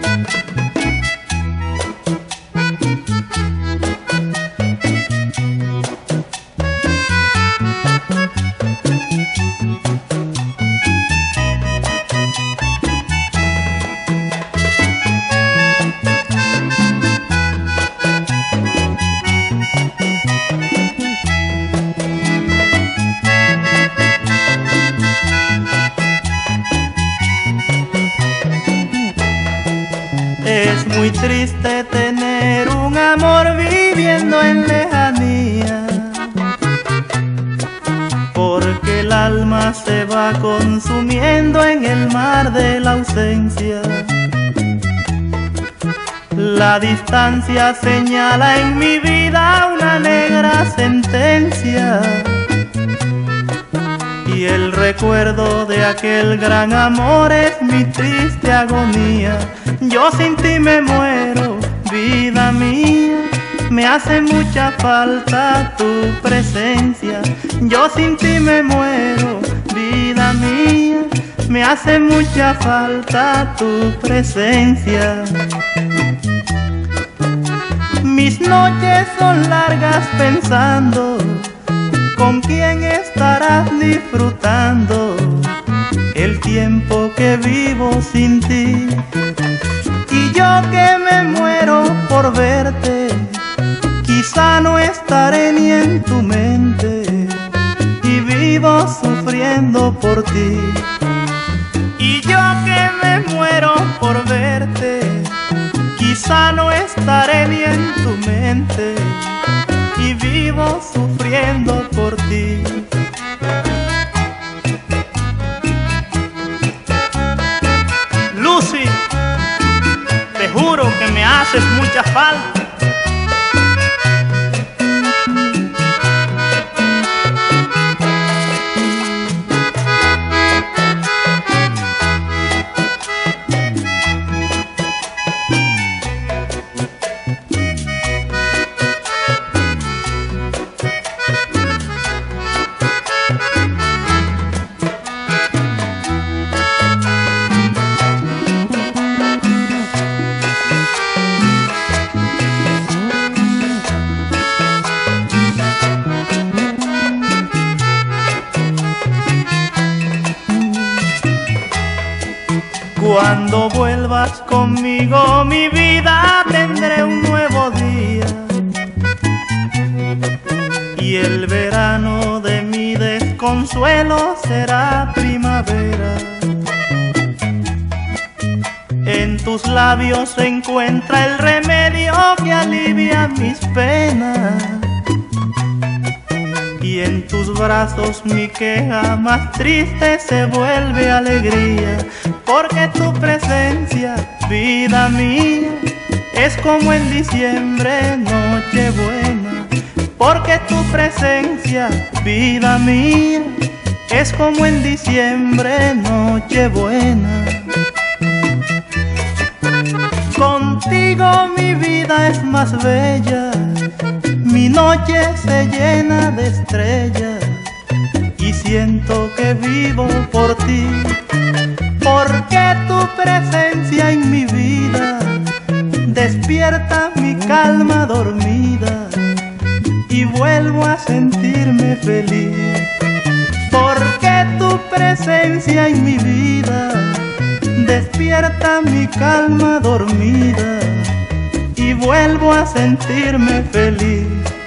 Es muy triste tener un amor viviendo en lejanía, porque el alma se va consumiendo en el mar de la ausencia. La distancia señala en mi vida una negra sentencia. Recuerdo de aquel gran amor es mi triste agonía. Yo sin ti me muero, vida mía. Me hace mucha falta tu presencia. Yo sin ti me muero, vida mía. Me hace mucha falta tu presencia. Mis noches son largas pensando con quién estarás disfrutando el tiempo que vivo sin ti. Y yo que me muero por verte, quizá no estaré ni en tu mente y vivo sufriendo por ti. Y yo que me muero por verte, quizá no estaré ni en tu mente vivo sufriendo por ti. Lucy, te juro que me haces mucha falta. Cuando vuelvas conmigo, mi vida tendré un nuevo día. Y el verano de mi desconsuelo será primavera. En tus labios se encuentra el remedio que alivia mis penas. Brazos mi queja más triste se vuelve alegría, porque tu presencia, vida mía, es como en diciembre, noche buena, porque tu presencia, vida mía, es como en diciembre, noche buena. Contigo mi vida es más bella, mi noche se llena de estrellas siento que vivo por ti, porque tu presencia en mi vida despierta mi calma dormida. Y vuelvo a sentirme feliz, porque tu presencia en mi vida despierta mi calma dormida. Y vuelvo a sentirme feliz.